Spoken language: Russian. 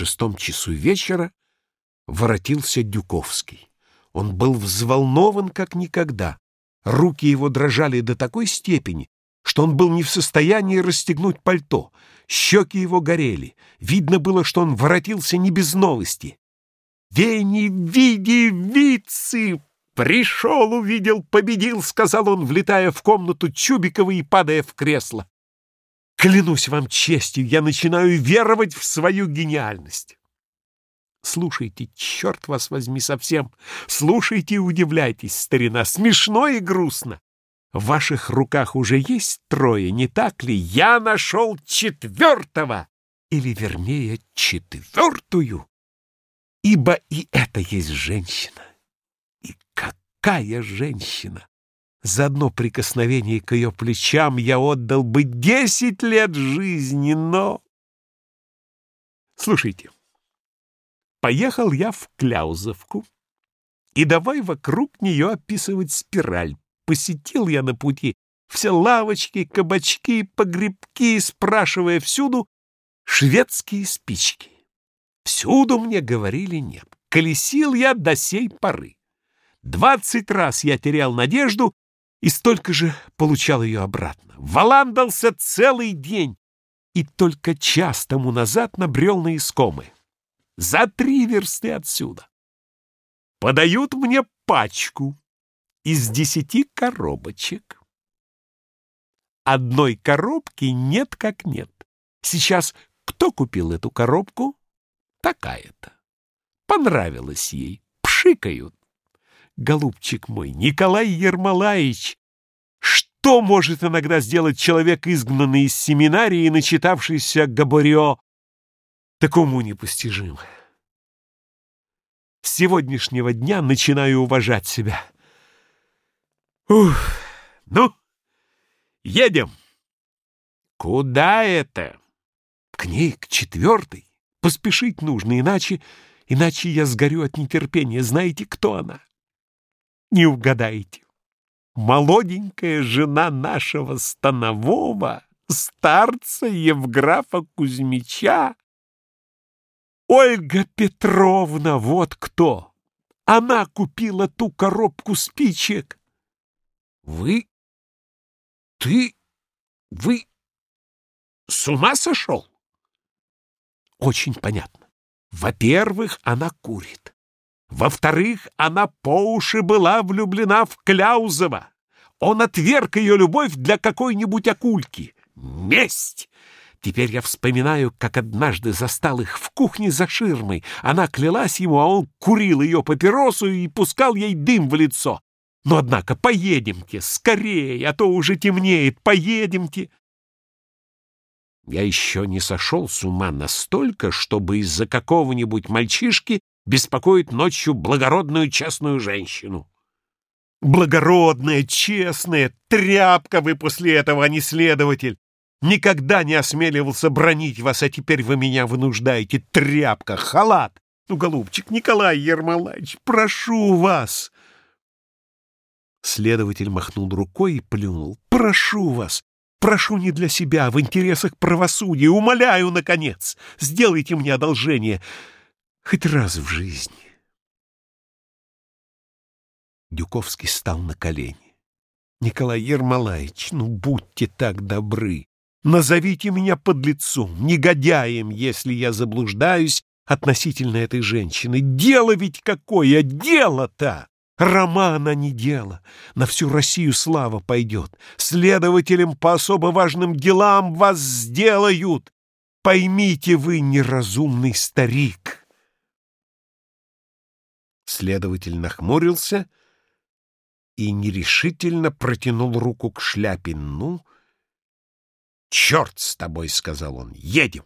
шестом часу вечера воротился Дюковский. Он был взволнован, как никогда. Руки его дрожали до такой степени, что он был не в состоянии расстегнуть пальто. Щеки его горели. Видно было, что он воротился не без новости. «Вени, види, вицы!» «Пришел, увидел, победил», — сказал он, влетая в комнату Чубикова и падая в кресло. «Клянусь вам честью, я начинаю веровать в свою гениальность». Слушайте, черт вас возьми совсем, слушайте и удивляйтесь, старина, смешно и грустно. В ваших руках уже есть трое, не так ли? Я нашел четвертого, или, вернее, четвертую. Ибо и это есть женщина. И какая женщина! За одно прикосновение к ее плечам я отдал бы десять лет жизни, но... Слушайте, поехал я в Кляузовку, и давай вокруг нее описывать спираль. Посетил я на пути все лавочки, кабачки, погребки, спрашивая всюду шведские спички. Всюду мне говорили нет. Колесил я до сей поры. Двадцать раз я терял надежду и столько же получал ее обратно. Валандался целый день и только час тому назад набрел на искомы. За три версты отсюда. Подают мне пачку из десяти коробочек. Одной коробки нет как нет. Сейчас кто купил эту коробку? Такая-то. Понравилось ей. Пшикают. Голубчик мой, Николай Ермолаевич, что может иногда сделать человек, изгнанный из семинарии и начитавшийся Габорио? Такому непостижимо. С сегодняшнего дня начинаю уважать себя. Ух, ну, едем. Куда это? К ней, к четвертой. Поспешить нужно, иначе... Иначе я сгорю от нетерпения. Знаете, кто она? Не угадаете. Молоденькая жена нашего станового, старца Евграфа Кузьмича. Ольга Петровна, вот кто! Она купила ту коробку спичек. Вы? Ты? Вы с ума сошел? Очень понятно. Во-первых, она курит. Во-вторых, она по уши была влюблена в Кляузова. Он отверг ее любовь для какой-нибудь акульки. Месть! Теперь я вспоминаю, как однажды застал их в кухне за ширмой. Она клялась ему, а он курил ее папиросу и пускал ей дым в лицо. Но, однако, поедемте, скорее, а то уже темнеет, поедемте. Я еще не сошел с ума настолько, чтобы из-за какого-нибудь мальчишки беспокоить ночью благородную честную женщину. Благородная, честная, тряпка вы после этого, а не следователь. Никогда не осмеливался бронить вас, а теперь вы меня вынуждаете. Тряпка, халат. Ну, голубчик, Николай Ермолаевич, прошу вас. Следователь махнул рукой и плюнул. Прошу вас, Прошу не для себя, в интересах правосудия. Умоляю, наконец, сделайте мне одолжение. Хоть раз в жизни. Дюковский стал на колени. Николай Ермолаевич, ну будьте так добры. Назовите меня под лицом, негодяем, если я заблуждаюсь относительно этой женщины. Дело ведь какое, дело-то! Роман, а не дело. На всю Россию слава пойдет. Следователям по особо важным делам вас сделают. Поймите вы, неразумный старик. Следователь нахмурился и нерешительно протянул руку к шляпе. «Ну, черт с тобой!» — сказал он. «Едем!»